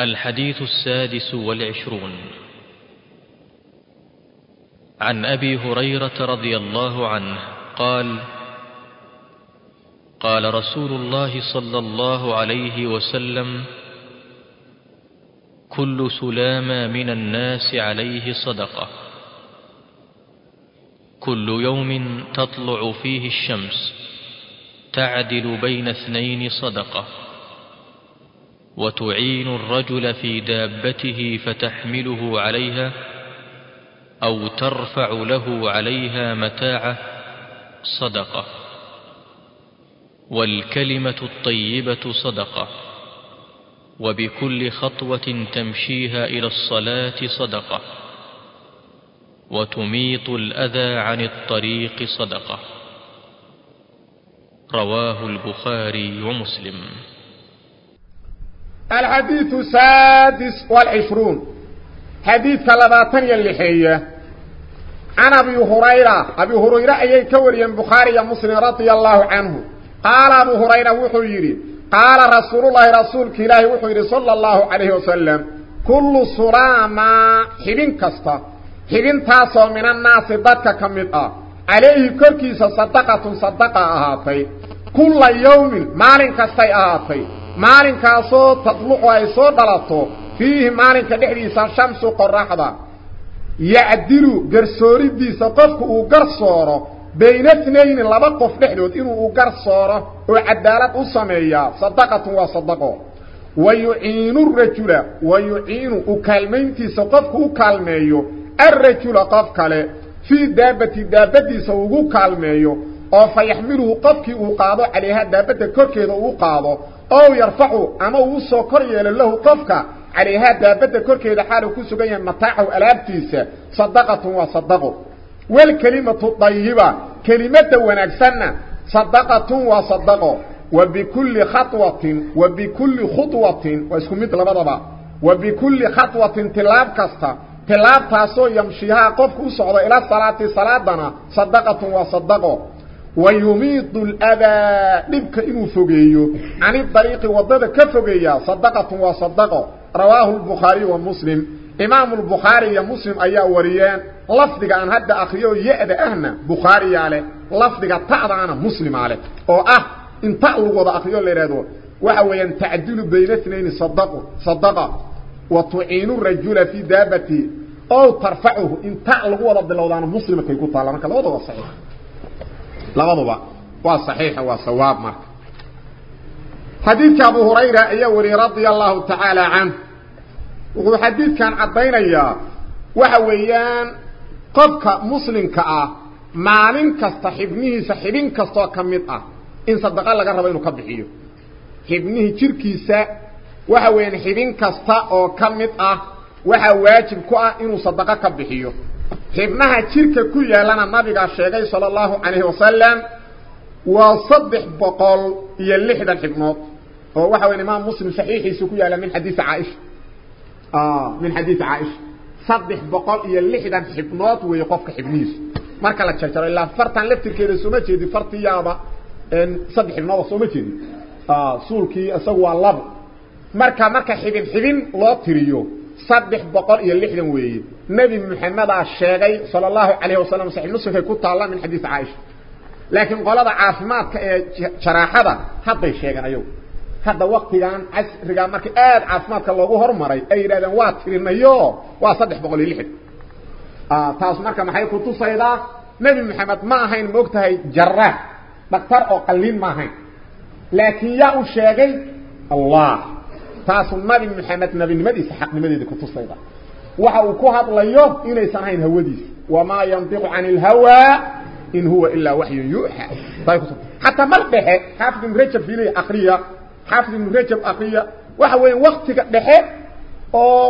الحديث السادس والعشرون. عن أبي هريرة رضي الله عنه قال قال رسول الله صلى الله عليه وسلم كل سلامة من الناس عليه صدقة. كل يوم تطلع فيه الشمس تعدل بين اثنين صدقة. وتعين الرجل في دابته فتحمله عليها أو ترفع له عليها متاعه صدقة. والكلمة الطيبة صدقة. وبكل خطوة تمشيها إلى الصلاة صدقة. وتميط الأذى عن الطريق صدقة. رواه البخاري ومسلم. الحديث السادس والعشرون. حديث كلباتن يلحية عن أبي هريرة. أبي هريرة أي كوري بخاري مسلم رضي الله عنه. قال أبو هريرة وحيري. قال رسول الله رسولك إلهي وحيري صلى الله عليه وسلم. كل سراما حبين كستا. حبين تاسو من الناس ضدك كمدأ عليه كركيس صدقة صدقة أهاتي. كل يوم مالين كستي أهاتي. مالين كاسو تطلق أي سو دلطو فيه مالين كدحديسا شمس قرحضة يعدل قرسوري ديسا قفك وقرصوره بين اثنين لبا قف دحدود انه قرصوره وعدالة أسمية صدقة وصدقه ويعين الرجل ويعين أكالمينتي سقفك أكالميو الرجل قف كله في دابة دابتي سوغو كالميو oo fayaxmiluhu qofkii uu qaado calayha daabada korkeeda uu qaado. Oo yarfacu ama uu soo kor yeelo lahu qofka calayha daabada korkeeda xaal ku sugan yahay mataacu alaabtiisa sadaqatun wa sadaqo wal kalimatu tayyiba kalimada wanaagsanna sadaqatun wa sadaqo wa bikulli khatwatin wa bikulli khutwatin wa isku mid labadaba wa bikulli khatwatin tilab kasta tilaabtaasoo yamshiha qofku u socdo ila salaati salaadana sadaqatun wa sadaqo ويميط الأذى. لبك إنه فقيه عن الطريق وضد كفقيه صدقة وصدقة. رواه البخاري ومسلم. إمام البخاري ومسلم أيها وريان. لفظك عن هذا أخيه يأذى أهنا. بخاري عليه. لفظك تعضى عنه مسلم عليه. أو أه. إن تعلق وضع أخيه اللي رادوا وحويا تعدل بين اثنين. صدقه. صدقة. وتعين الرجل في دابته. أو ترفعه. إن تعلق وضع بالله مسلم كي يقول طالما كلا وضع صحيح لبابا وصحيح وصواب مرك. حديث أبو هريرة أيوري رضي الله تعالى عنه. وهو حديث كان عبين إياه. وحويان قفك مسلم كأه معنين كاستحبنه سحبين كاستوى كميطة إن صدقاء لك الرب إنه كبحيه. حبنه تركيسة وحويان حبين كاستوى كميطة وحواجب كأه إنه صدقاء كبحيه. حبنها تيرك كوية لنا النبي الشيخي صلى الله عليه وسلم وصبح بقال يلحد الحبنات ووحوا ان امام مسلم صحيح سكوية من حديث عائش آه من حديث عائش صبح بقال يلحد الحبنات ويقف حبنيس ماركا لا شكرا إلا فرطان لبتر كيري سومتي دي يابا ان صبح حبنات سومتي آه سوركي أسوى اللب ماركا ماركا حبن حبن لو تريو صدح بقر يلحن وي نبي محمد الشيغي صلى الله عليه وسلم صحيح نصف كتا الله من حديث عائشة لكن قولة عاصمات شراحة حد الشيغي ايو حد وقت يان عس رقام مارك اد عاصمات كاللوغو هرمري اي رادا واترين ايو واصدح بقر يلحن تاس مارك ما حيكو تصيدا نبي محمد ما هين موقتها جراح بكتر أو قلين ما هين لكن يا الشيغي الله taasu nabi maxamed nabinimadiisa xaqnimadeeda ku tusayda waxa uu ku hadlayo inaysan ahayn hawadiisa wamaa yantiqu cani ilhawaa in huwa ilaa waxyun yuuxa xataa mar dhexe xaafid ibnu rajab fiilay akriya xaafid ibnu rajab akriya waxa weeye waktiga dhexe oo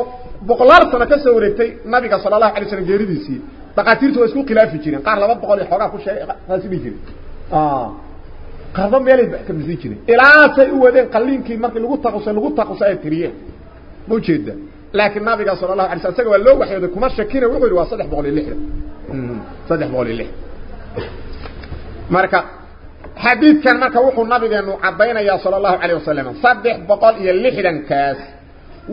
boqolaal sano ka soo wareegtay nabiga sala allahu alay slam geeridiisii dhaqaatiirtu waa isku khilaafi jireen qaar laba boqol iyo xoogaa ku sheegay saasi dhihi jiray qarba meelay ka misi jireen ilaasay u wadeen qalliinkii markii lagu taqusay lagu taqusay ay tiriyeen ma ujeeda laakiin nabiga sala allahu alay slam isaga waa loo waxyooday kuma shakina wuxuu yidhi waa saddex boqol iyo lixdan saddex boqol iyo lixdan marka xadiidkan marka wuxuu nabigeenu caddaynayaa sala allahu calayh wasalam saddex boqol iyo lixdankaas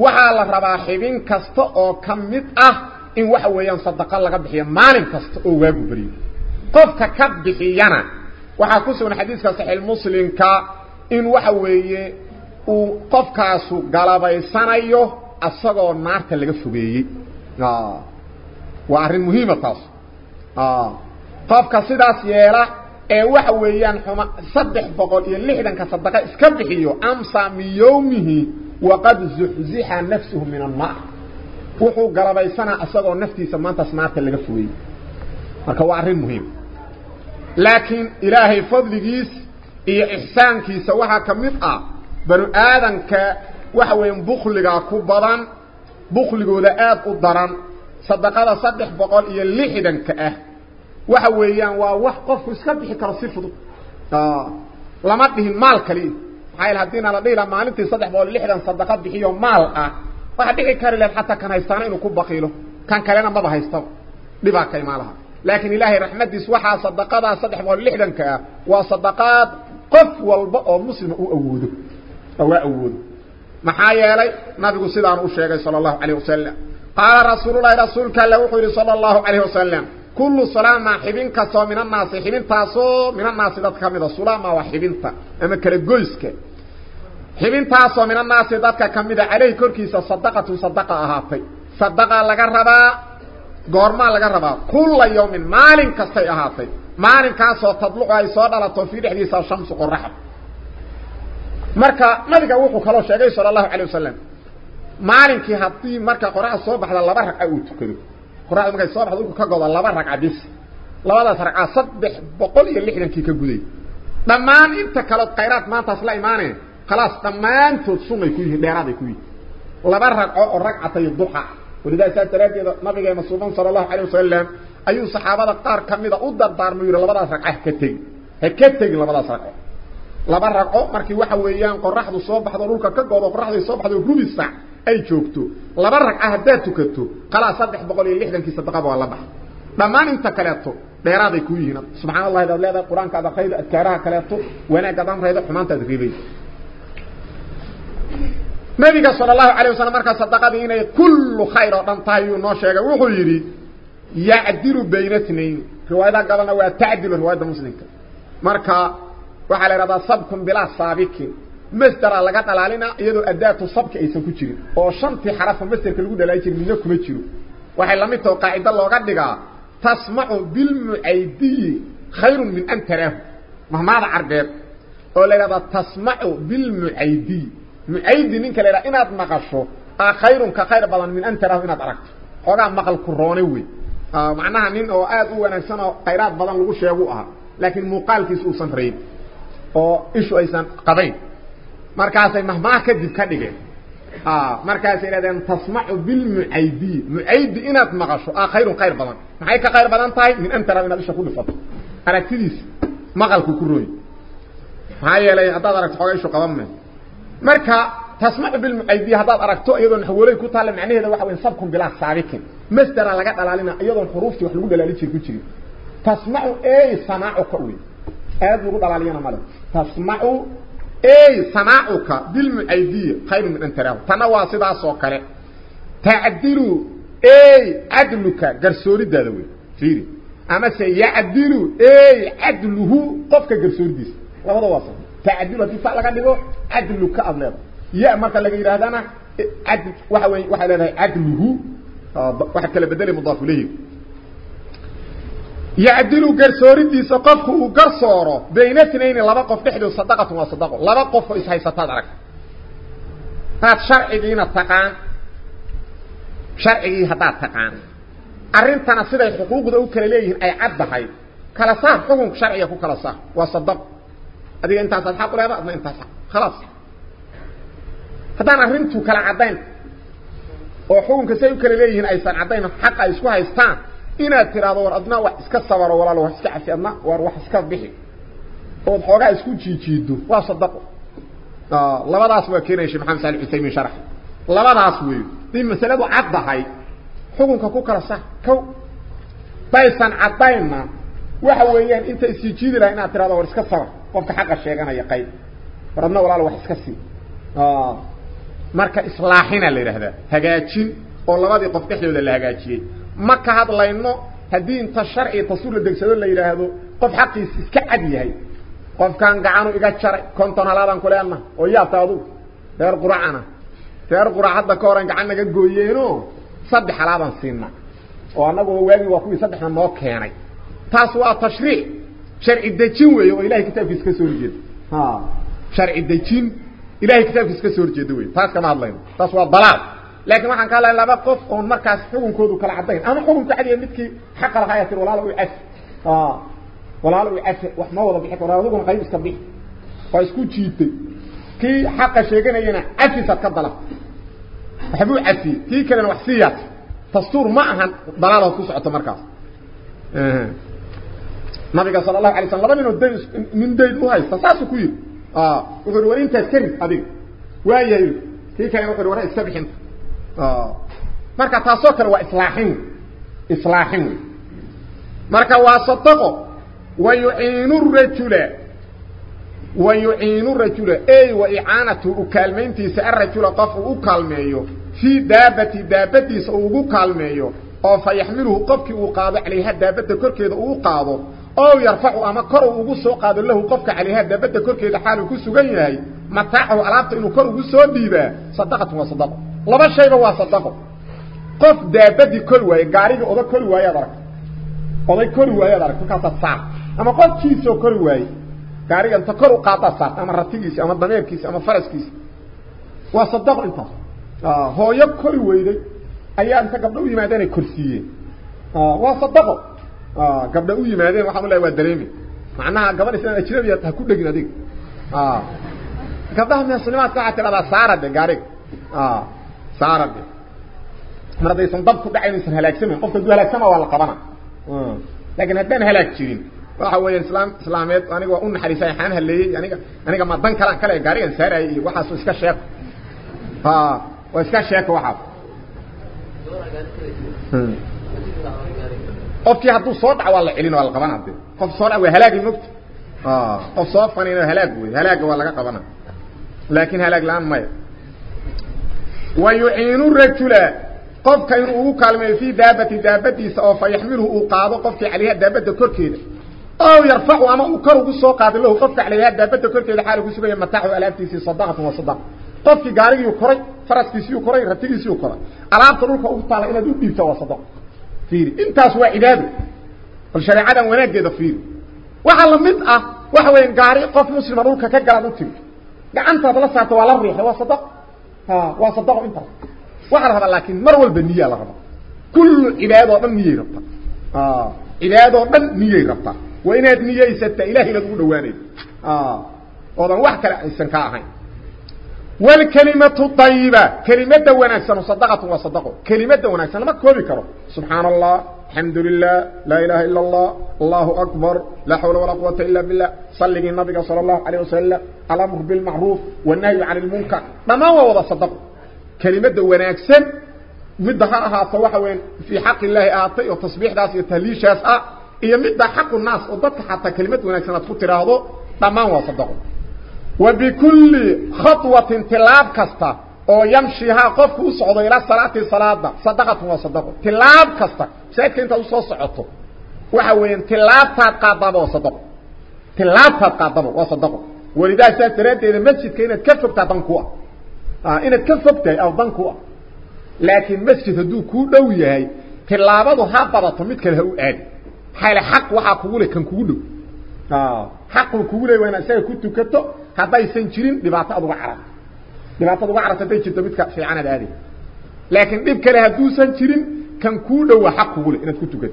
waxaa la rabaa xibin kasta oo ka mid ah in waxa weeyaan sadaqo laga bixiyo maalin kasta oo waagu beriyo qofka ka bixiyana waxaa ku sugan xadiiska saxiix muslimka in waxa weeye uu qofkaasu galabaysanayo asagoo naarta laga fogeeyey waa arrin muhiima taas qofka sidaas yeela ee waxa weeyaan xuma saddex boqol iyo lixdanka sadaqa iska bixiyo amsa min waqad zuxzixa nafsuhu min annaar wuxuu galabaysanaa isagoo naftiisa maantaas naarta laga fogeeyey marka waa arrin muhiim لكن إلهي فضلقيس إيا إحسانكي سواها كمبقى آه. بنو آذان كا وحوين بخلقا كبضا بخلقو دا آد قدرا صدقا دا صدح بقال إيا الليحدا كأه وحوين ووح قفو اسكبح كرصفتو آه. لمدهن مال كليل حايل هدينا لديلا ما لنتي صدح بقال الليحدا صدقا بحيو مال آه. وحبيقي كاري لين حتى كان هستانين كبقيلو كان كارينا مبا هستو لباكي مالها. لكن إلهي رحمته سوحا صدقات صدح واللحدن كا. وصدقات قف والبقى المسلم أعود أو أعود محايا لي نبي عن أشياء صلى الله عليه وسلم. قال رسول الله رسولك اللي وقل صلى الله عليه وسلم. كل صلاة ما حبينك سو من الناس حبين تاسو من الناس ذاتك من الصلاة ما وحبين تا. أما كالجلسك حبين تاسو من الناس ذاتك كمدة عليه كوركيس صدقة صدقة أهاتي. صدقة لقربا goormaa laga rabaa kulla yawmin maalin kastay ahaatay maalinkaasoo tadlucu ay soo dhalato dhexdiisa shamsu qoraxda marka nabiga wuxuu kaloo sheegay sala allahu calay wasalam maalinkii haddii marka qoraxda soo baxda laba ragca uu tukado qoraxda markay soo dhulku ka godo laba ragca bis labadaas ragca saddex boqol iyo lixdankii ka guday dhammaan inta kalood khayraad maantaas la imaaneen khalaas dhammaantood sunnay ku yihiin dheeraaday ku yihiin laba ragco oo ragcatay duxa ولذا سأل تلاتي نبي جاي مصروفا صلى الله عليه وسلم أه، أي صحابة قار كمي ذا أدر دار ميور لبدا سرق أه كتين أه كتين لبدا سرق لبرا قو مركي وحا ويان قو رحض الصوبح ذا رولك كقو بق رحض الصوبح ذا قلوب الساع أي جوكتو لبرا قه داتو كتو. قلا صدح بقولي اللي حدن كي صدقابوا اللبح لما ننتا كلاتو بيراضي كويهنا سبحان الله إذا لا ذا القرآن كذا خير أذكارها كلاتو وأنا قدام رايضا حمان تذكيبي inay kullu khayr oo dhan tahay yuu noo sheegay wuxuu yidhi yacdilu bayna tnayn riwaayadaha gabalna waa tacdilu riwaayadda muslimka marka waxaa la ihahdaa sabkun bilaa saabikin masdera laga dhalaalina iyadoo adaatu sabki aysan ku jirin oo shantii xarafa masderka lagu dhalaali jiri midna kuma jiro waxay lamid taho qaacido looga dhigaa tasmacu bilmucaydiyi khayrun min an taraahu mahmaada carbeed oo la ihahdaa tasmacu bilmucaydiyi من أي دينين كلا إناد مقاشو آه، خير كخير بلان من أنت راه إناد أركت خوغا مقال كرونيوي آه، معناها نين أو آد أو أنا خيرات بلان لغو شاوؤها لكن مقال كيسو سنفرين أو إشو أيسان قضين مركاسي مهما كدب كدبين آه، مركاسي لدينا تسمع بالمعيدي. معيدي إناد مقاشو خير كخير بلان. نحايك خير بلان طاي من أنت راه إناد إشاكو لفضل أركتليس مقال كرونيوي هاي لي أتدرك حوغيشو قضمين marka tasmacu bilmucaydiya haddaad aragto iyadoon xawooley ku taalla macnaheeda waxa weya sabkun bilaa saabikin masdera laga dhalaalina iyadoon xuruuftii wax lagu dhalaali jir ku jirin tasmacu ey samaacuka wey aad lagu dhalaaliyana male tasmacu ey samaacuka bilmucaydiya khayrun min an taraahu tanna waa sidaas oo kale tacdilu ey cadluka garsooridaada wey fiiri amase yacdilu ey cadluhu qofka garsooridiisa labada waa تعدل في فعل قدغو عدل كابلد يا مرك لا يرادانا عدل وحا وين وحا لا هي عدله آه، وحا كلمه بدل مضاف إليه. يعدلو قرصورتي سقفه وقرصوره بين اثنين لبا قف دخدو صدقة وصدقه لبا قف إيش هي صدقك هات شرع دين الثقان شرع دين الثقان ارنتنا سيده حقوقه أو كلاليه أي عبد حي كلا صح حكم شرعيه كلا صح وصدق. Intaas aq khalaas haddaan arrintu kala caddayn oo xukunka say u kala leeyihiin aysan caddayn xaq ay isku haystaan inaad tiraahdo war adna wax iska sabaro walaalo wax iska cafi adna war wax iska bixi ood xoogaa isku jiijiido waa sadaqo labadaas waa keenaya shekh maxamed saali usaymin sharax labadaas wey dii masaladu caddahay xukunka ku kala saar kow daysan caddaynna waxa weeyaan inta isjiijiidi laha inaad tirahdo war iska sabar qofka xaqa sheeganaya qayb war adna walaalo wax iska sii marka islaaxina la yidhaahdaa hagaajin oo labadii qof dhexdooda la hagaajiyey ma ka hadlayno haddii inta sharci tasuur la degsado la yidhaahdo qof xaqiis iska cad yahay qofkan gacanu iga jaray konton halaadaan ku leenaha oo yaabta adugu reer quracana reer qurac hadda ka horan gacan naga gooyeeno saddex halaadaan siina oo annaguba waagii waa kuwii saddexda noo keenay taas waa tashriic sharci dejin weeye oo ilahay kitaabkiisa ka soo horjeeda ha sharci dejin ilahay kitaabkiisa ka soo horjeeda wey taas kama hadlayno taas waa dalaal laakiin waxaan ka hadlaya laba qof oon markaas xukunkoodu kala caddayn ama xukunka cadiya midkii xaqa lahaa yaa tir walaalo u cafi walaalo u cafi wax ma wada bixi karo adiguna qayb iska bixi waa isku jiitay kii xaqa sheeganayana cafisaad ka dalab waxbuu cafiyey kii kalena wax siiyaad dastuur ma ahan dalaalood ku socoto markaas نبي صلى الله عليه وسلم من دي من دي هو هاي فساسو كوي آه وخر ورين تسر ابي واي يي كي كان وخر ورين آه مركا تاسو كر واصلاحين اصلاحين مركا واسطق ويعين الرجل ويعين الرجل اي واعانته وكالمنتي سر الرجل قف وكالميو في دابتي دابتي سوغو كالميو أو فيحمله قفكي وقاد عليه دابته كركيده وقاده ugu soo qaado lahu qofka calayha daabadda korkeeda xaaluu ku sugan yahay mataacahu alaabta inuu kor ugu soo dhiibaa sadaqatun waa sadaqo laba shayba waa sadaqo qof daabadii kori waaye gaarigii oda kori waaye ad aragta oday kori waaye ad aragta markaasaad saar ama qofkiisoo kori waaye gaariga inta kor u qaadaad saarta ama ratigiisi ama dameerkiisi ama faraskiisi waa sadaqo intaas hooyo kori weyday ayaa inta gabdho u yimaadeen ay korsiiyeen waa sadaqo gabdha u yimaadeen waxaan u lehay waa dareemi macnaha gabadh islaan ajnabiya ha ku dhegin adiga gabdhaha muslimaadka waxaa tidhahdaa saarade gaariga saarade mar haddaysan dab ku dhacayn aysan halaagsamayn qofka haduu halaagsama waa la qabana laakiin haddaan halaag jirin waxa weya islaam islaameed aniga waa u naxariisay xaan haleeyey aniga aniga ma dan kalaan kale gaarigan saarayay iyo waxaasu iska sheeko ha waa iska sheeko waxaas qofkii hadduu soo dhaco waa la celin waa la qabana de qof soo dhac waa halaagi mogta qof soo fanin halaag wey halaaga waa laga qabana laakin halaag la-aan maya wa yuciinu rajula qofka inuu ugu kaalmeeyo fii daabati daabadiisa oo fa yaxmiluhu uu qaado qofkii calayha daabadda korkeeda ow yarfacu ama uu kor ugu soo qaado lahu qofka calayha daabadda korkeeda xaal ku sugaya mataaxu alaabtiisii sadaqatan wa sadaqa qofkii gaarigiiu koray faraskiisiiu koray ratigiisiiu koray alaabta dhulka ugu taala inaad u dhiibta waa sadaqo فيري انت وا عباده فالشريعه ده وين جه فيري وحا لميد آه وحا وين غاري قف مسلم ملك كغلاد تيم غانت أنت ساعة ولا ريحه وصدق. ها وصدق انت. وحا لكن مر والبنيه لا كل عبادة من نية رطا آه عبادة من نية رطا وين نية ست إلهي لا دوانيد آه وضع واحد كلا إنسان كاهين. والكلمة الطيبة. كلمة دوانا سنو صدقة وصدقة. كلمة دوانا سنو كوبي كرو. سبحان الله الحمد لله لا إله إلا الله الله أكبر لا حول ولا قوة إلا بالله. صلق النبي صلى الله عليه وسلم. ألمه بالمعروف والنهي عن المنكر. ما ما هو وضع صدقة؟ كلمة دوانا سن مدخلها الطوحة وين؟ في حق الله أعطي وتصبيح داس يتهليش يسأ إيا مدها حق الناس. وضطح حتى كلمة دوانا سنة تخطر هذا ما هو صدقة؟ وبكل خطوة تلاب كستا أو يمشيها قفك وصعد إلى الصلاة الصلاة صدقت وصدقت تلاب كستا. سيدك انت وصعدت وحوين تلاب تقاطب وصدقت تلاب تقاطب وصدقت ولذا سيدت إلى المسجد كي نتكفب تدنكوه تا آه، أو تدنكوه لكن مسجد دو كو دوية هاي تلابه ها بضط ميتك الهو آلي حالي حق وحا قوله كان قوله آه، حق وكوله وأنا سيكوتو كتو. هذا يسنجرين دباته أبو عرى دباته أبو عرى تتجد دبتك في عنا دادي لكن دبك لها دو سنجرين كان كودا وحق قوله إنه كنت قد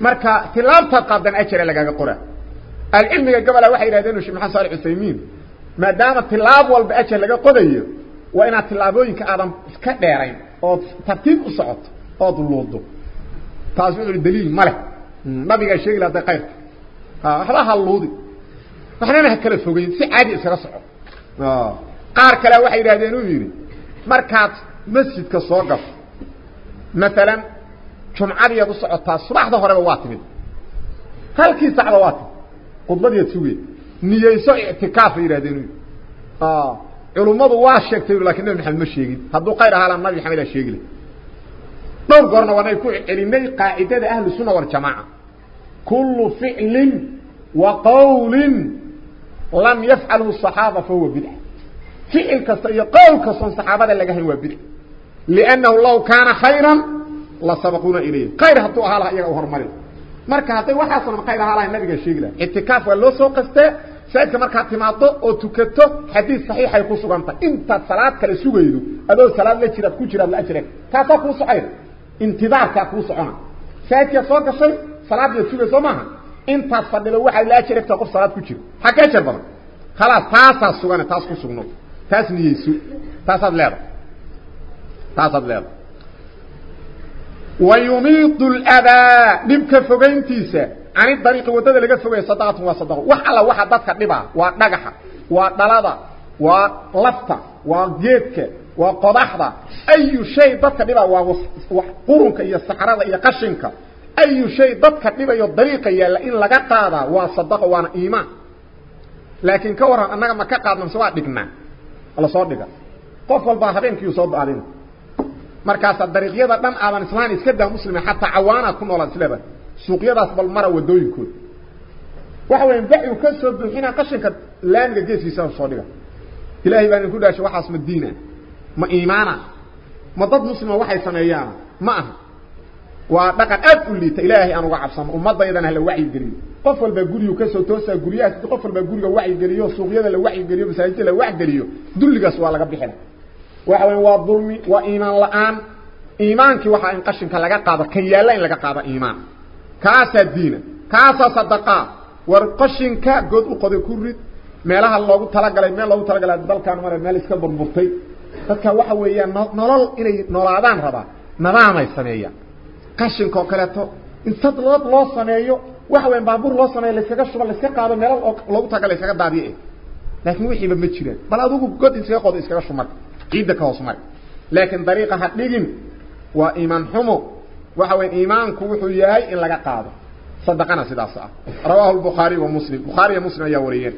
مركا تلاب تلقاب دان أجري لك قرى العلم قبل وحي رادينو شمحان صالح السيمين ما دام تلاب والب أجري لك قد أيه وإن تلابوين كآدم اسكبارين وتبتين أصعد وضو اللوضو تاسمين للدليل ملك. ما بيقى الشيء لا دقيق ها حلاها اللوضي waxnana ha kala fogeyn si caadi iskaga soco qaar kale waxay yidhahdeen uu yidhi markaad masjidka soo gasho maalan jumcadiiad u socotaa subaxda horeba waa timid halkii sacda waa timid khudbadiiad sugeen niyeyso ictikaafay yidhahdeen u yidhi culummadu waa sheegtay laakiin nabi maxamed ma sheegin hadduu khayr ahaa nabi maxamed aa sheegi leh dhowr goorna waanay ku celinay qaacidada ahlu sunna waljamaaca kullu ficlin wa qawlin لم يفعله الصحابة فهو بدع فعل كسيقال كسن صحابة لك هو بدع لأنه لو كان خيرا الله سبقونا إليه. خير هاتو أهالها إياه أهر مريض مركا حتى وحسن خير أهالها النبي الشيقلة اتكاف والله سوق استه سيدك مركا تماطه وتكته حديث صحيح يقول سبانته إنت صلاة كالسوق يدو أدو صلاة لأجرد كجرد لأجرد كاتوكو صحير انتظار كاكو صحونا سيدك يا سوق الشيء؟ صلاة لأجرد صحونا انت فضل لو واحد لا شربت قف صلاه كجير حكا شرب خلاص تاسا سوغنا تاس كو سوغنو تاس ني يسو تاس ادلير تاس ادلير ويميط الاباء دبك فغينتيسا عن الطريق ودد لغا فغي صدقه وصدقه وحلا واحد ددك دبا وا دغخا وا دلدا وا لفتا وا جيتك وا قبحضه اي شيء ددك دبا وا قرنك يا صحراء يا قشنك أي شيء ضدك لما يضريق يلا إن لقد هذا وصدق وأنا إيمان. لكن كورا أنك ما كقاد من سواء ديكنا الله صور ديكا قفوا الباحرين كي يصدق علينا. مركز الدريق يضا لم أعبان إسلامي سكدة مسلمين حتى عوانا كنوا الله سلابا سوق يضا سبال مرة ودوي كود. وحوا ينبعي وكسر الدوحينا قشن كد لأن لديس يسان صور ديكا إلهي بان يقول أشي واحد اسم الدينة ما إيمانا. ما ضد مسلم واحد سنة أيام ما أهل. وضقت أفلت إلهي أنه عبصان ومضى أنا أهل وعي قريب قفل بقريو كسو توسى قريات قفل بقريو وعي قريو صغيادة لوعي قريو بساجة لوعي قريو دلق سوالة قبل حنا وحوان وظلم وإيمان الآن إيمان كي وحا إنقشن كلاقا قابة كيالين لقا قابة إيمان كاسا الدين كاسا صدقاء ورقشن كا قد وقد كورد ميلاها الله تلقى لي ميلاه تلقى لي دل كان مرة ميلا اسكبر مبطي فكا وحوان نرال إلي نرادان ربا نرامي السميع qashinka oo kaleeto inta dad loo sameeyo waxa weyn baabuur loo sameeyo la iskaga shuba la iska qaado meel loogu talagalay iskaga daadiye laakiin wixii ma jiraan bal adigu god iskaga qodo iskaga shumar ciidda ka hoos mari laakiin dariiqa ha dhigin waa iimaan xumo waxa weyn iimaanku wuxuu yahay in laga qaado sadaqana sidaas ah rawaahu البخاري ومسلم بخاري ومسلم ayaa wariyeen